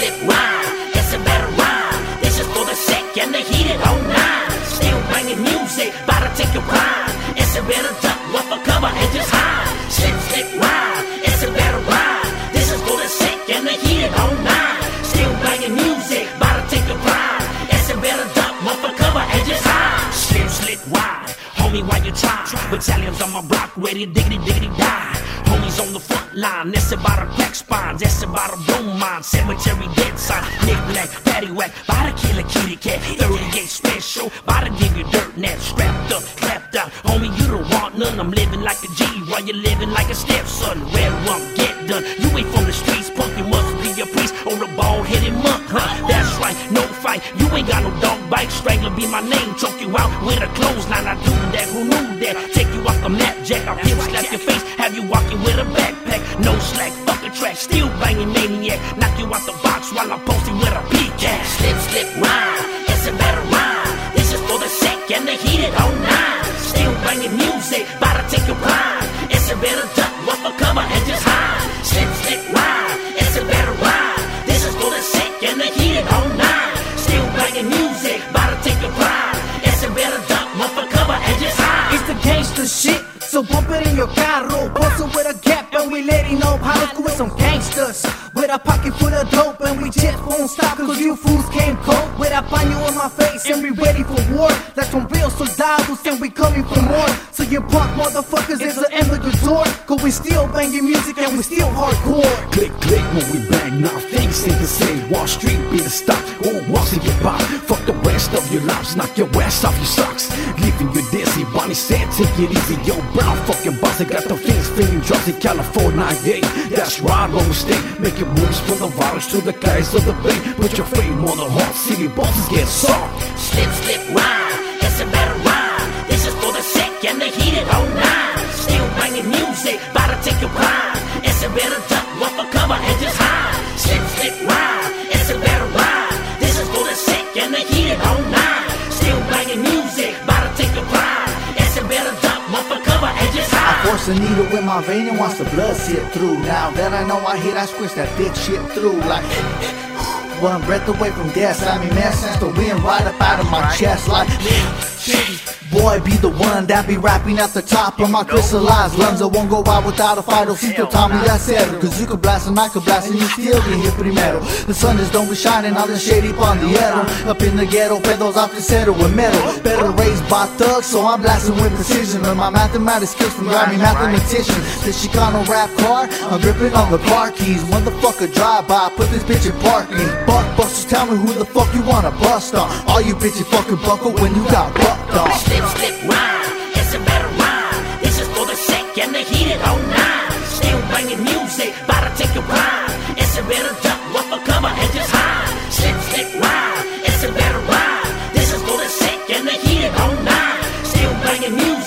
flip round. It's a better rhyme. This is for the sick and the heated on nine. Still banging music, bout to take a ride. It's a better duck, what for cover and just hide. Slip, slip, rhyme. It's a Homie, why you try? Battalions on my block, ready diggity, diggity, die. Homies on the front line, that's about a crack spine, that's about a blow mine, cemetery dead sign, Nick Black, Patty Whack, by the killer kitty cat, 38 special, by to give you dirt net, strapped up, clapped out, homie, you don't want none, I'm living like a G, while you living like a stepson, red rum, get done, you ain't be choke you out with a clothesline, I do that, who knew that, take you off the map, jack, I'll hip slap your face, have you walking with a backpack, no slack, fuck a track, still banging maniac. Knock you out the box while I'm posting with a peacock. Slip, slip, rhyme, it's a better rhyme. This is for the sick and the heated all nine. Still banging music, about to take your prime. It's a better the shit, so bump it in your carro. Bust it with a gap and we letting how to school with some gangsters. With a pocket full of dope and we just won't stop cause you fools came cold. With a paño in my face and we ready for war. Like some real soldados and we coming for more. So you punk motherfuckers is the end of the door. Cause we still banging music and we still hardcore. Click, click when we bang, now things ain't the same. Wall Street be the stop, rest of your lives, knock your ass off your socks. Leaving you dizzy, Bonnie said, take it easy. Yo, brown fucking boss, I got the things feeling in California, yeah. That's right, on the state. Making moves from the virus to the guys of the bay. Put your fame on the hot city, bosses get soft. Slip, slip, rhyme, it's a better. This is for the sick and the heated all nine. Still banging music, about to take your prime. It's a better duck, rough a cover and just hide. Slip, slip, rhyme, a needle in my vein and wants the blood seep through. Now that I know I hit, I squish that thick shit through like. One breath away from death, I mean, man, sense the wind right up out of my chest like. Boy, be the one that be rapping at the top of my crystallized lungs. I won't go out without a fight. Cito Tommy, that's it. Cause you could blast and I could blast and you still get hit primero. The sun just don't be shining all the shady pandiero. Up in the ghetto, pedos off the settle with metal. Better raised by thugs, so I'm blasting with precision. And my mathematics skills from Grammy mathematician. The Chicano rap car, I'm gripping on the car keys. Motherfucker drive by, put this bitch in parking. Buck busters, tell me who the fuck you wanna bust on. All you bitches fucking buckle when you got bucked on skip, skip mine. It's a better rhyme. This is for the sick and the heated all nine. Still banging music, bout take a ride. It's a better duck, cover and just. Slip, rhyme. It's a better. This is for the sick and the heated all nine. Still banging music.